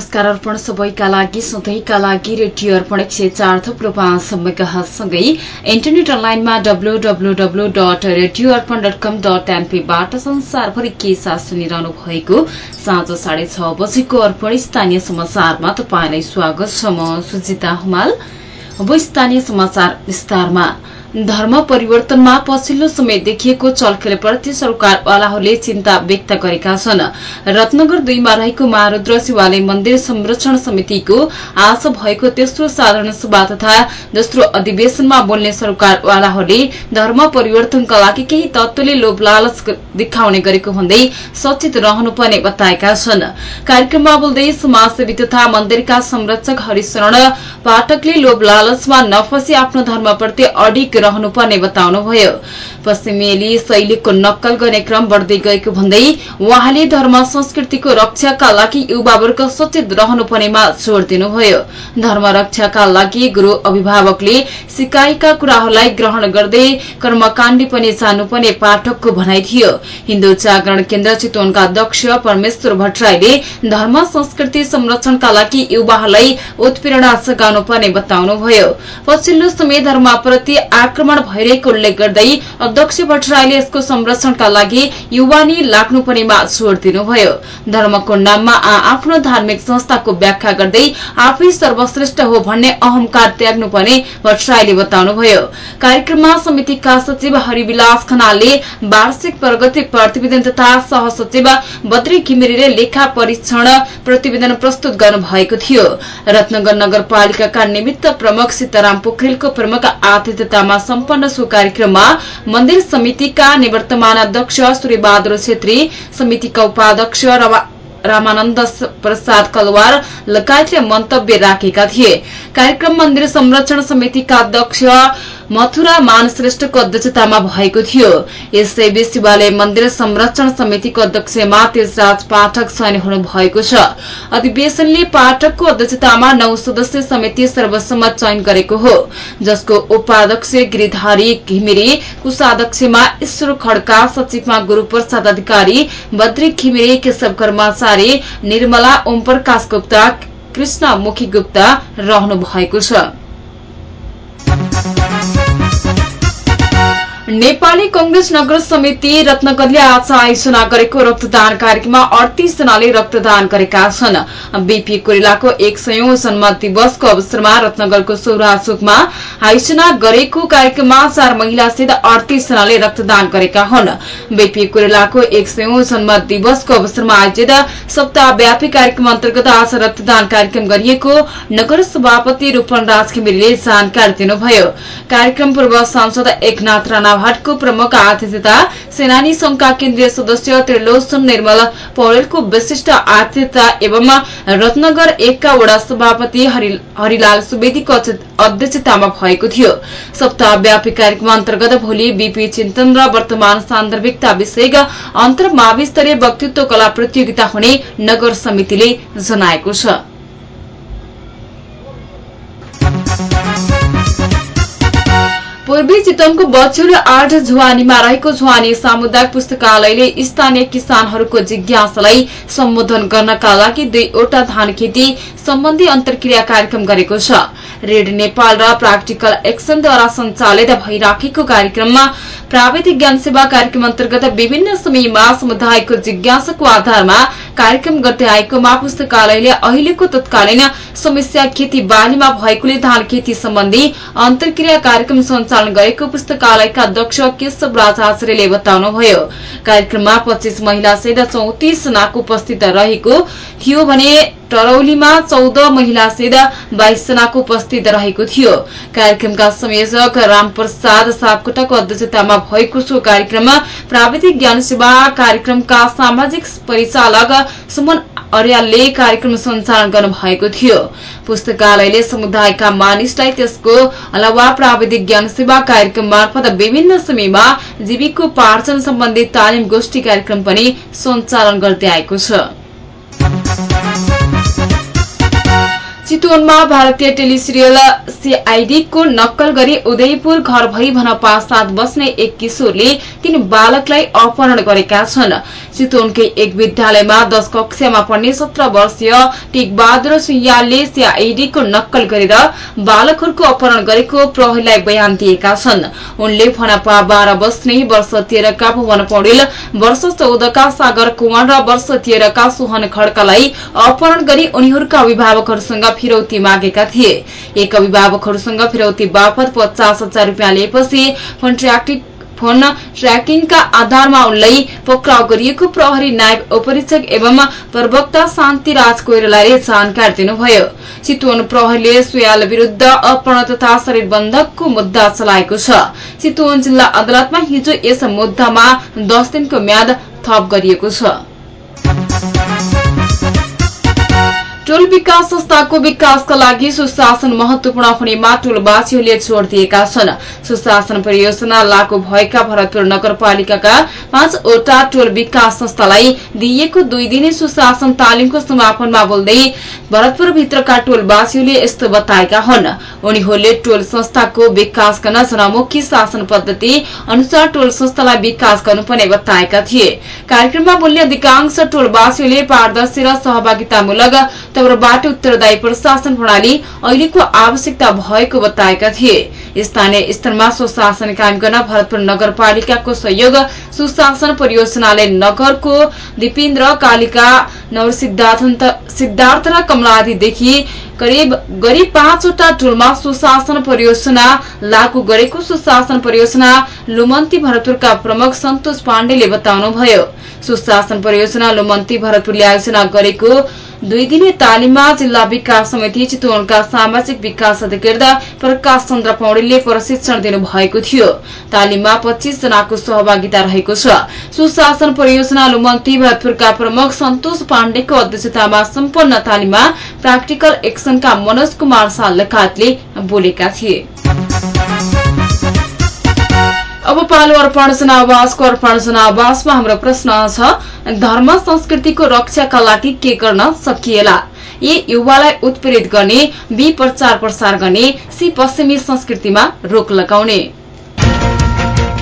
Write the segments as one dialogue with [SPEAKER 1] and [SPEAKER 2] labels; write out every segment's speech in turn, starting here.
[SPEAKER 1] नमस्कार अर्पण सबैका लागि सधैँका लागि रेडियो अर्पण एक सय चार थुप्रो पाँच मेगासँगै इन्टरनेट अनलाइनमा W W W dot radio Arpan dot com dot एनपीबाट संसारभरि के साथ सुनिरहनु भएको साँझ साढे छ बजेको अर्पण स्थानीय समाचारमा तपाईँलाई स्वागत छ। म सुजिता हुमाल। अब स्थानीय समाचार विस्तारमा। धर्म परिवर्तनमा पछिल्लो समय देखिएको चलखेलप्रति सरकारवालाहरूले चिन्ता व्यक्त गरेका छन्। रत्नगर दुईमा रहेको महारुद्र शिवालय मन्दिर संरक्षण समितिको आज भएको तेस्रो साधारण सभा तथा दोस्रो अधिवेशनमा बोल्ने सरकारवालाहरूले धर्म परिवर्तनका लागि केही तत्वले लोभ लालच देखाउने गरेको भन्दै सचेत रहनुपर्ने बताएका छन्। कार्यक्रममा बोल्दै समाजसेवी तथा मन्दिरका संरक्षक हरिशरण पाठकले लोभ लालचमा नफसी आफ्नो धर्मप्रति अडिग रहनुपर्ने बताउनुभयो। पश्चिमेली शैलीको नक्कल गर्ने क्रम बढ़दै गएको भन्दै उहाँले धर्म संस्कृतिको रक्षाका लागि युवावर्ग सचेत रहनुपर्नेमा जोड़ दिनुभयो। धर्म रक्षाका लागि गुरू अभिभावकले सिकाएका कुराहरूलाई ग्रहण गर्दै कर्मकाण्डी पनि जानुपर्ने पाठकको भनाइ थियो। हिन्दू जागरण केन्द्र चितवनका अध्यक्ष परमेश्वर भट्टराईले धर्म संस्कृति संरक्षणका लागि युवाहरूलाई उत्प्रेरणा जगाउनु पर्ने बताउनुभयो। पछिल्लो समय धर्मप्रति आक्रमण भइरहेको उल्लेख गर्दै अध्यक्ष भट्टराईले यसको संरक्षणका लागि युवानी लाग्नुपर्नेमा जोड़ दिनुभयो। धर्मको नाममा आ आफ्नो धार्मिक संस्थाको व्याख्या गर्दै आफै सर्वश्रेष्ठ हो भन्ने अहंकार त्याग्नुपर्ने भट्टराईले बताउनुभयो। कार्यक्रममा समितिका सचिव हरिविलास खनालले वार्षिक प्रगति प्रतिवेदन तथा सहसचिव बद्री घिमिरेले लेखा परीक्षण प्रतिवेदन प्रस्तुत गर्नु भएको थियो। रत्नगर नगरपालिकाका निमित्त प्रमुख सीताराम पोखरेलको प्रमुख आतिथ्यतामा सम्पन्न सो कार्यक्रममा मन्दिर समितिका निवर्तमान अध्यक्ष सूर्यबहादुर छेत्री समितिका उपाध्यक्ष रामानन्द प्रसाद कलवार लगायतले मन्तव्य राखेका थिए। कार्यक्रम मन्दिर संरक्षण समितिका अध्यक्ष मथुरा मान श्रेष्ठको अध्यक्षतामा भएको थियो। यसैबीच शिवालय मन्दिर संरक्षण समितिको अध्यक्षमा तेजराज पाठक चयन हुनु भएको छ। अधिवेशनले पाठकको अध्यक्षतामा नौ सदस्य समिति सर्वसम्मत चयन गरेको हो। जसको उपाध्यक्ष गिरिधारी घिमिरे कोषाध्यक्षमा ईश्वर खड्का सचिवमा गुरूप्रसाद अधिकारी बद्री घिमिरे केशव कर्माचारी निर्मला ओम प्रकाश गुप्ता कृष्ण मुखी गुप्ता रहनु भएको छ। नेपाली कंग्रेस नगर समिति रत्नगरले आज आयोजना गरेको रक्तदान कार्यक्रममा अडतीस जनाले रक्तदान गरेका छन्। बीपी कोइरालाको एक सयौं जन्म दिवसको अवसरमा रत्नगरको सौरा चोकमा आयोजना गरेको कार्यक्रममा चार महिलासहित अडतीस जनाले रक्तदान गरेका हुन्। बीपी कोइरालाको एक सयौं जन्म दिवसको अवसरमा आयोजित सप्ताहव्यापी कार्यक्रम अन्तर्गत आज रक्तदान कार्यक्रम गरिएको नगर सभापति रूपन राज जानकारी दिनुभयो। कार्यक्रम पूर्व सांसद एकनाथ राणा भट्टको प्रमुख आतिथ्यता सेनानी संघका केन्द्रीय सदस्य त्रिलोचन निर्मल पौडेलको विशिष्ट आतिथ्यता एवं रत्नगर एकका वडा सभापति हरिलाल सुवेदीको अध्यक्षतामा भएको थियो। सप्ताहव्यापी कार्यक्रम अन्तर्गत भोलि बीपी चिन्तन र वर्तमान सान्दर्भिकता विषय अन्तर्मावि स्तरीय वक्तित्व कला प्रतियोगिता हुने नगर समितिले जनाएको छ। पूर्वी चितवनको बछौल आठ झुवानीमा रहेको झुवानी सामुदायिक पुस्तकालयले स्थानीय किसानहरूको जिज्ञासालाई सम्बोधन गर्नका लागि दुईवटा धान खेती सम्बन्धी अन्तर्क्रिया कार्यक्रम गरेको छ। रेड नेपाल र प्राक्टिकल एक्सनद्वारा सञ्चालित भइराखेको कार्यक्रममा प्राविधिक ज्ञान सेवा कार्यक्रम अन्तर्गत विभिन्न समयमा समुदायको जिज्ञासाको आधारमा कार्यक्रम गर्दै आएकोमा पुस्तकालयले अहिलेको तत्कालीन समस्या खेती बालीमा भएकोले धान खेती सम्बन्धी अन्तर्क्रिया कार्यक्रम सञ्चालन गरेको पुस्तकालयका अध्यक्ष केशव राज आचार्यले बताउनुभयो। कार्यक्रममा पच्चीस महिलासहित चौतिस जनाको उपस्थित रहेको थियो भने टरौलीमा चौध महिलासहित बाइस जनाको उपस्थित रहेको थियो। कार्यक्रमका संयोजक रामप्रसाद सापकोटाको अध्यक्षतामा भएको सो कार्यक्रममा प्राविधिक ज्ञान सेवा कार्यक्रमका सामाजिक परिचालक सुमन अर्यालले कार्यक्रम सञ्चालन गर्नु भएको थियो। पुस्तकालयले समुदायका मानिसलाई त्यसको अलावा प्राविधिक ज्ञान सेवा कार्यक्रम मार्फत विभिन्न समयमा जीविकोपार्जन सम्बन्धी तालिम गोष्ठी कार्यक्रम पनि सञ्चालन गर्दै आएको छ। चितवनमा भारतीय टेलिसिरियल आईडीको नक्कल गरी उदयपुर घर भई साथ बस्ने एक किशोरले तीन बालकलाई अपहरण गरेका छन्। चितवनकै एक विद्यालयमा दश कक्षामा पढ्ने सत्र वर्षीय टेकबहादुर सुयालले सीआईडीको नक्कल गरेर बालकहरूको अपहरण गरेको प्रहरीलाई बयान दिएका छन्। उनले फनापा बाह्र बस्ने वर्ष तेह्रका भुवन पौडेल वर्ष चौधका सागर कुमार र वर्ष तेह्रका सोहन खड्कालाई अपहरण गरी उनीहरूका अभिभावकहरूसँग फिरौती मागेका थिए। एक अभिभावकहरूसँग फिरौती बापत पचास हजार रूपियाँ लिएपछि फोन ट्र्याकिङका आधारमा उनलाई पक्राउ गरिएको प्रहरी नायब उपरीक्षक एवं प्रवक्ता शान्तिराज कोइरालाले जानकारी दिनुभयो। चितवन प्रहरीले सुयाल विरूद्ध अपहरण तथा शरीर बन्धकको मुद्दा चलाएको छ। चितवन जिल्ला अदालतमा हिजो यस मुद्दामा दस दिनको म्याद थप गरिएको छ। टोल विकास संस्थाको विकासका लागि सुशासन महत्वपूर्ण हुनेमा टोलवासीहरूले जोड़ दिएका छन्। सुशासन परियोजना लागू भएका भरतपुर नगरपालिकाका पाँचवटा टोल विकास संस्थालाई दिइएको दुई दिने सुशासन तालिमको समापनमा बोल्दै भरतपुर भित्रका टोलवासीहरूले यस्तो बताएका हुन्। उनीहरूले टोल संस्थाको विकास गर्न जनमुखी शासन पद्धति अनुसार टोल संस्थालाई विकास गर्नुपर्ने बताएका थिए। कार्यक्रममा बोल्ने अधिकांश टोलवासीहरूले पारदर्शी र सहभागितामूलक तौरबाट उत्तरदायी प्रशासन प्रणाली अहिलेको आवश्यकता भएको बताएका थिए। स्थानीय स्तरमा सुशासन कायम गर्न भरतपुर नगरपालिकाको सहयोग सुशासन परियोजनाले नगरको दिपेन्द्र कालिका नवर सिद्धार्थ र कमलादीदेखि करिब गरी पाँचवटा टोलमा सुशासन परियोजना लागू गरेको सुशासन परियोजना लुमन्ती भरतपुरका प्रमुख सन्तोष पाण्डेले बताउनुभयो। सुशासन परियोजना लुमन्ती भरतपुरले आयोजना गरेको दुई दिने तालिममा जिल्ला विकास समिति चितवनका सामाजिक विकास अधिकृत प्रकाश चन्द्र पौडेलले प्रशिक्षण दिनुभएको थियो। तालिममा पच्चीस जनाको सहभागिता रहेको छ। सुशासन परियोजना लुमन्ती भरतपुरका प्रमुख सन्तोष पाण्डेको अध्यक्षतामा सम्पन्न तालिममा प्र्याक्टिकल एक्सनका मनोज कुमार शाह बोलेका थिए। अब पालो अर्पण जनावासको अर्पण जनावासमा हाम्रो प्रश्न छ धर्म संस्कृतिको रक्षाका लागि के गर्न सकिएला? ए युवालाई उत्प्रेरित गर्ने बी प्रचार प्रसार गर्ने सी पश्चिमी संस्कृतिमा रोक लगाउने।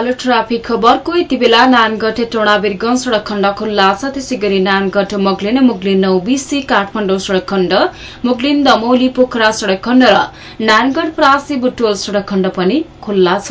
[SPEAKER 1] पालो ट्राफिक खबरको यति बेला नानगढ टोणा बिरगंज सड़क खण्ड खुल्ला छ। त्यसै गरी नानगढ मुगलिन मुगलिन नौबिसी काठमाडौँ सड़क खण्ड मुगलिन दमौली पोखरा सड़क खण्ड र नानगढ प्रासी बुटोल सड़क खण्ड पनि खुल्ला छ।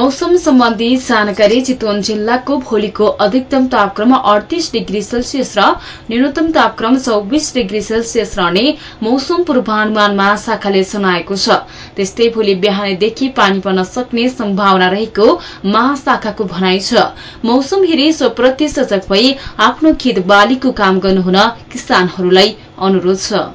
[SPEAKER 1] मौसम सम्बन्धी जानकारी चितवन जिल्लाको भोलिको अधिकतम तापक्रम अडतिस डिग्री सेल्सियस र न्यूनतम तापक्रम चौबिस डिग्री सेल्सियस रहने मौसम पूर्वानुमान महाशाखाले सुनाएको छ। त्यस्तै भोलि बिहानैदेखि पानी पर्न सक्ने सम्भावना रहेको महाशाखाको भनाइ छ। मौसम हेरी स्वप्रति सजग भई आफ्नो खेत बालीको काम गर्नुहुन किसानहरूलाई अनुरोध छ।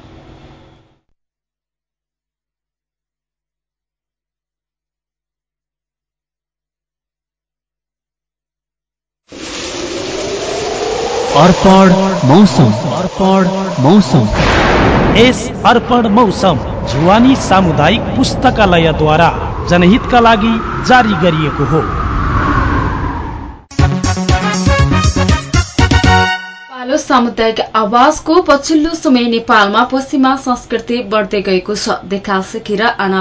[SPEAKER 2] अर्पण मौसम। अर्पण मौसम।
[SPEAKER 3] यस अर्पण मौसम जुवानी सामुदायिक पुस्तकालयद्वारा जनहितका लागि जारी गरिएको हो।
[SPEAKER 1] पालो सामुदायिक आवाजको पछिल्लो समय नेपालमा पश्चिमा संस्कृति बढ्दै गएको छ। देखा सिकेर आनी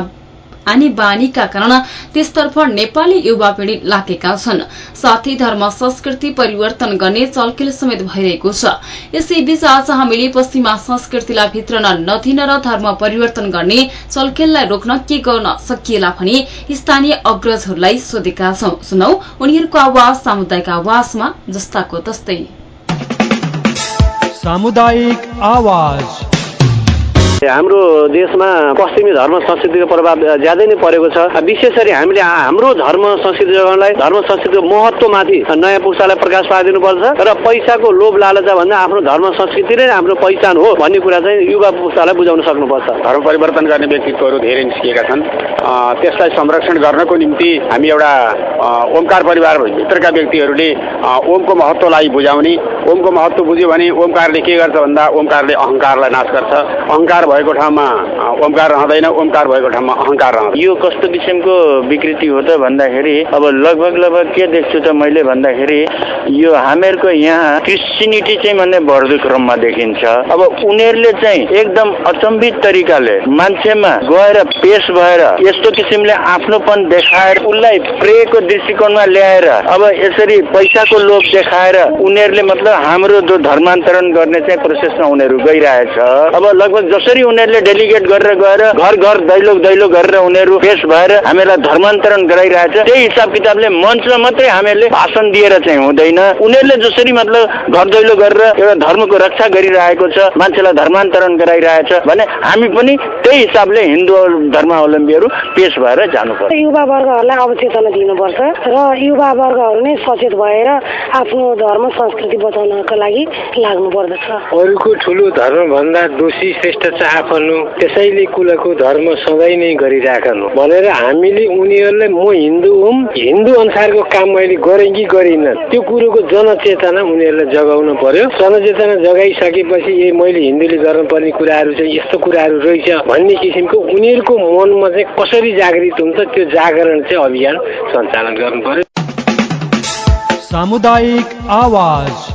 [SPEAKER 1] बानीका कारण त्यसतर्फ नेपाली युवा पीढ़ी लागेका छन्। साथै धर्म संस्कृति परिवर्तन गर्ने चलखेल समेत भइरहेको छ। यसैबीच आज हामीले पश्चिमा संस्कृतिलाई भित्रन नदिन र धर्म परिवर्तन गर्ने चलखेललाई रोक्न के गर्न सकिएला भनी स्थानीय अग्रजहरूलाई सोधेका छौं। सुनौ उनीहरूको आवाज सामुदायिक आवाजमा जस्ताको तस्तै।
[SPEAKER 3] सामुदायिक आवाज।
[SPEAKER 4] हाम्रो देशमा पश्चिमी धर्म संस्कृतिको प्रभाव ज्यादै नै परेको छ। विशेष गरी हामीले हाम्रो धर्म संस्कृति जगाउनलाई धर्म संस्कृतिको महत्वमाथि नयाँ पुस्तालाई प्रकाश पारिदिनुपर्छ र पैसाको लोभ लालच भन्दा आफ्नो धर्म संस्कृति नै हाम्रो पहिचान हो भन्ने कुरा चाहिँ युवा पुस्तालाई बुझाउन सक्नुपर्छ।
[SPEAKER 5] धर्म परिवर्तन गर्ने व्यक्तित्वहरू धेरै निस्किएका छन्। त्यसलाई संरक्षण गर्नको निम्ति हामी एउटा ओमकार परिवारभित्रका व्यक्तिहरूले ओमको महत्वलाई बुझाउने ओमको महत्व बुझ्यो भने ओमकारले के गर्छ भन्दा ओमकारले अहङ्कारलाई नाश गर्छ। अहङ्कार भएको ठाउँमा ओमकार रहँदैन ओमकार भएको ठाउँमा अहङ्कार रहँदैन।
[SPEAKER 6] यो कस्तो किसिमको विकृति हो त भन्दाखेरि अब लगभग लगभग के देख्छु त मैले भन्दाखेरि यो हामीहरूको यहाँ क्रिस्चिनिटी चाहिँ भन्ने बढ्दो क्रममा देखिन्छ। अब उनीहरूले चाहिँ एकदम अचम्बित तरिकाले मान्छेमा गएर पेश भएर यस्तो किसिमले आफ्नोपन देखाएर उसलाई प्रेको दृष्टिकोणमा ल्याएर अब यसरी पैसाको लोभ देखाएर उनीहरूले मतलब हाम्रो जो धर्मान्तरण गर्ने चाहिँ प्रोसेसमा उनीहरू गइरहेछ। अब लगभग जसरी उनीहरूले डेलिगेट गरेर गएर घर घर दैलो दैलो गरेर उनीहरू पेश भएर हामीलाई धर्मान्तरण गराइरहेछ। त्यही हिसाब किताबले मञ्चमा मात्रै हामीहरूले भाषण दिएर चाहिँ हुँदैन। उनीहरूले जसरी मतलब घर दैलो गरेर एउटा धर्मको रक्षा गरिरहेको छ मान्छेलाई धर्मान्तरण गराइरहेछ भने हामी पनि त्यही हिसाबले हिन्दू धर्मावलम्बीहरू पेश भएर जानुपर्छ।
[SPEAKER 7] युवा वर्गहरूलाई अवचेतना दिनुपर्छ र युवा वर्गहरू नै सचेत भएर आफ्नो धर्म संस्कृति बचाउनको लागि लाग्नु पर्दछ
[SPEAKER 8] अरूको ठुलो धर्म भन्दा दोषी श्रेष्ठ चाहनु त्यसैले कुलको धर्म सधैँ नै गरिराखनु। भनेर हामीले उनीहरूलाई म हिन्दू हुँ हिन्दू अनुसारको काम मैले गरेँ कि गरिनँ? त्यो कुरोको जनचेतना उनीहरूलाई जगाउनु पर्यो। जनचेतना जगाइसकेपछि ए मैले हिन्दूले गर्नुपर्ने कुराहरू चाहिँ यस्तो कुराहरू रहेछ भन्ने किसिमको उनीहरूको मनमा चाहिँ कसरी जागृत हुन्छ त्यो जागरण चाहिँ अभियान सञ्चालन गर्नु पर्यो।
[SPEAKER 3] सामुदायिक आवाज।